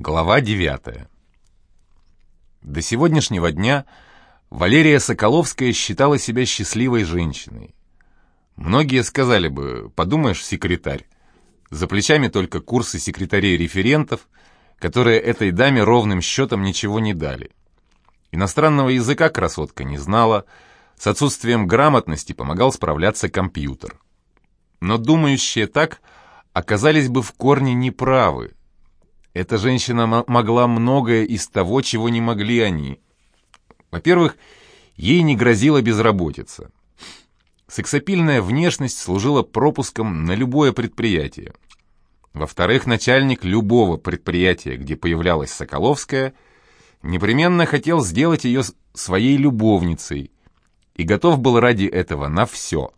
Глава 9. До сегодняшнего дня Валерия Соколовская считала себя счастливой женщиной. Многие сказали бы, подумаешь, секретарь. За плечами только курсы секретарей-референтов, которые этой даме ровным счетом ничего не дали. Иностранного языка красотка не знала, с отсутствием грамотности помогал справляться компьютер. Но думающие так оказались бы в корне неправы, эта женщина могла многое из того, чего не могли они. Во-первых, ей не грозила безработица. Сексапильная внешность служила пропуском на любое предприятие. Во-вторых, начальник любого предприятия, где появлялась Соколовская, непременно хотел сделать ее своей любовницей и готов был ради этого на все.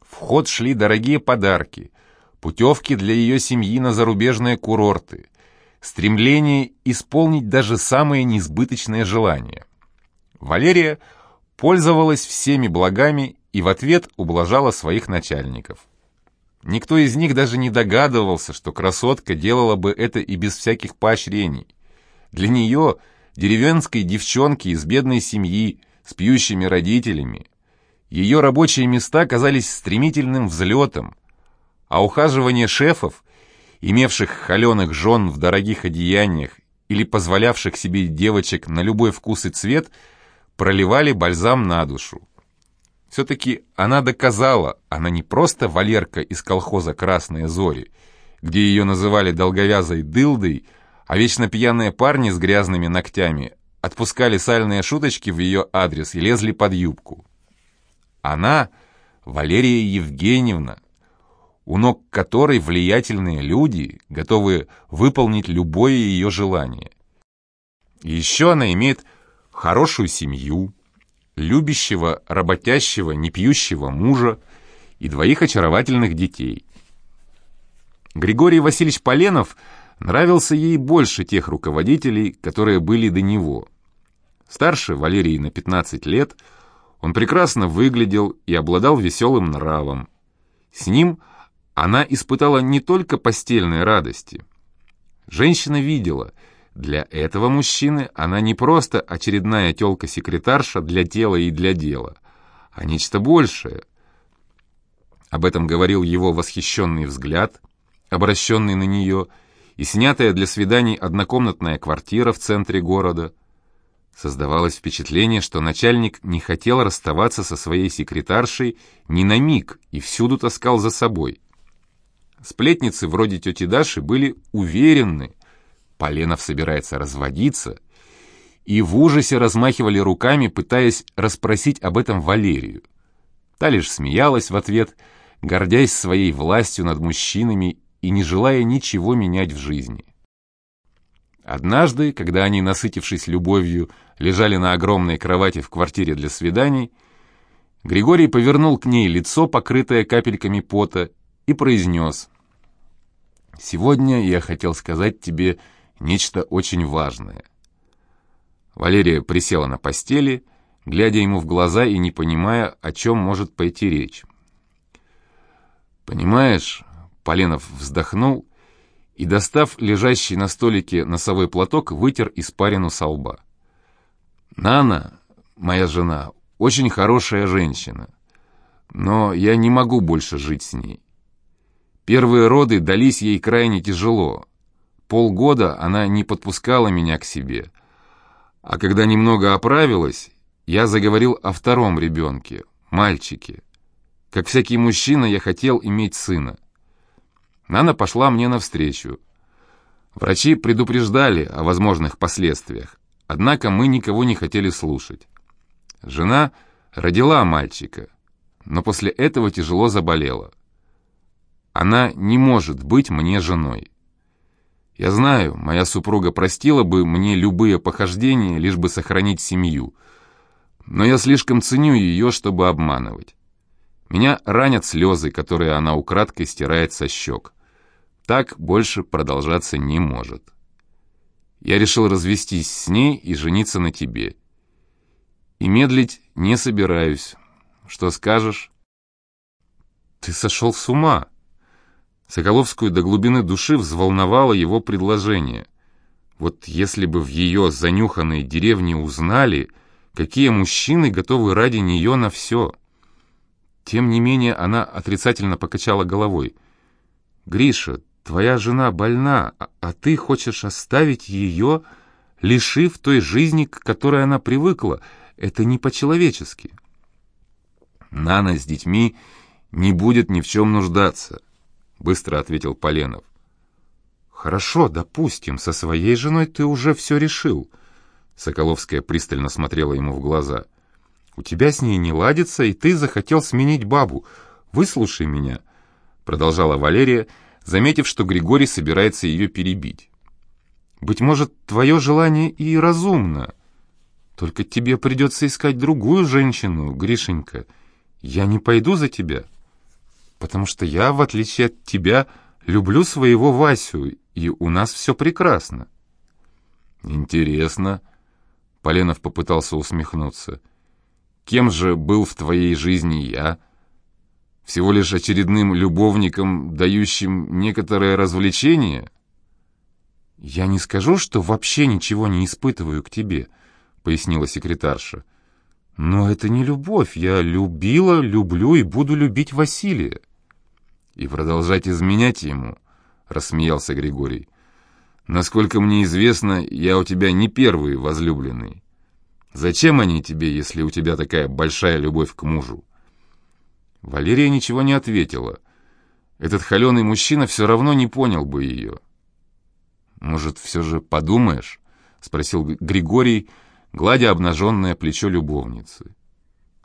В ход шли дорогие подарки, путевки для ее семьи на зарубежные курорты – стремление исполнить даже самые несбыточные желания. Валерия пользовалась всеми благами и в ответ ублажала своих начальников. Никто из них даже не догадывался, что красотка делала бы это и без всяких поощрений. Для нее, деревенской девчонки из бедной семьи, с пьющими родителями, ее рабочие места казались стремительным взлетом, а ухаживание шефов имевших холеных жен в дорогих одеяниях или позволявших себе девочек на любой вкус и цвет, проливали бальзам на душу. Все-таки она доказала, она не просто Валерка из колхоза «Красные зори», где ее называли долговязой дылдой, а вечно пьяные парни с грязными ногтями отпускали сальные шуточки в ее адрес и лезли под юбку. Она, Валерия Евгеньевна, у ног которой влиятельные люди, готовы выполнить любое ее желание. И еще она имеет хорошую семью, любящего, работящего, не пьющего мужа и двоих очаровательных детей. Григорий Васильевич Поленов нравился ей больше тех руководителей, которые были до него. Старше Валерии на 15 лет, он прекрасно выглядел и обладал веселым нравом. С ним – она испытала не только постельные радости. Женщина видела, для этого мужчины она не просто очередная тёлка-секретарша для тела и для дела, а нечто большее. Об этом говорил его восхищенный взгляд, обращенный на нее, и снятая для свиданий однокомнатная квартира в центре города. Создавалось впечатление, что начальник не хотел расставаться со своей секретаршей ни на миг и всюду таскал за собой. Сплетницы вроде тети Даши были уверены, Поленов собирается разводиться, и в ужасе размахивали руками, пытаясь расспросить об этом Валерию. Та лишь смеялась в ответ, гордясь своей властью над мужчинами и не желая ничего менять в жизни. Однажды, когда они, насытившись любовью, лежали на огромной кровати в квартире для свиданий, Григорий повернул к ней лицо, покрытое капельками пота, и произнес «Сегодня я хотел сказать тебе нечто очень важное». Валерия присела на постели, глядя ему в глаза и не понимая, о чем может пойти речь. «Понимаешь...» — Поленов вздохнул и, достав лежащий на столике носовой платок, вытер испарину со лба. «Нана, моя жена, очень хорошая женщина, но я не могу больше жить с ней. Первые роды дались ей крайне тяжело. Полгода она не подпускала меня к себе. А когда немного оправилась, я заговорил о втором ребенке, мальчике. Как всякий мужчина, я хотел иметь сына. Нана пошла мне навстречу. Врачи предупреждали о возможных последствиях, однако мы никого не хотели слушать. Жена родила мальчика, но после этого тяжело заболела. Она не может быть мне женой. Я знаю, моя супруга простила бы мне любые похождения, лишь бы сохранить семью. Но я слишком ценю ее, чтобы обманывать. Меня ранят слезы, которые она украдкой стирает со щек. Так больше продолжаться не может. Я решил развестись с ней и жениться на тебе. И медлить не собираюсь. Что скажешь? Ты сошел с ума. Соколовскую до глубины души взволновало его предложение. Вот если бы в ее занюханной деревне узнали, какие мужчины готовы ради нее на все. Тем не менее, она отрицательно покачала головой. «Гриша, твоя жена больна, а, а ты хочешь оставить ее, лишив той жизни, к которой она привыкла. Это не по-человечески». «Нана с детьми не будет ни в чем нуждаться», — быстро ответил Поленов. «Хорошо, допустим, со своей женой ты уже все решил». Соколовская пристально смотрела ему в глаза. «У тебя с ней не ладится, и ты захотел сменить бабу. Выслушай меня», — продолжала Валерия, заметив, что Григорий собирается ее перебить. «Быть может, твое желание и разумно. Только тебе придется искать другую женщину, Гришенька. Я не пойду за тебя, потому что я, в отличие от тебя, люблю своего Васю и у нас все прекрасно». «Интересно», — Поленов попытался усмехнуться. «Кем же был в твоей жизни я? Всего лишь очередным любовником, дающим некоторое развлечение?» «Я не скажу, что вообще ничего не испытываю к тебе», — пояснила секретарша. «Но это не любовь. Я любила, люблю и буду любить Василия». «И продолжать изменять ему?» — рассмеялся Григорий. «Насколько мне известно, я у тебя не первый возлюбленный. Зачем они тебе, если у тебя такая большая любовь к мужу?» Валерия ничего не ответила. Этот холеный мужчина все равно не понял бы ее. «Может, все же подумаешь?» — спросил Григорий, гладя обнаженное плечо любовницы.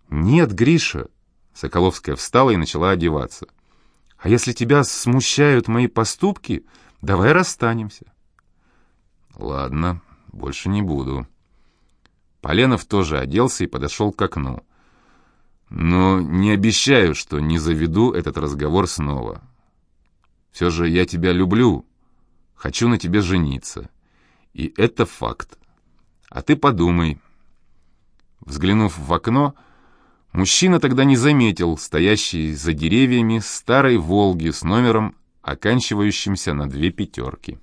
«Нет, Гриша!» — Соколовская встала и начала одеваться. А если тебя смущают мои поступки, давай расстанемся. Ладно, больше не буду. Поленов тоже оделся и подошел к окну. Но не обещаю, что не заведу этот разговор снова. Все же я тебя люблю, хочу на тебе жениться. И это факт. А ты подумай. Взглянув в окно, Мужчина тогда не заметил стоящей за деревьями старой «Волги» с номером, оканчивающимся на две пятерки.